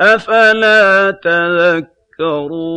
أَفَلَا تَذَكَّرُونَ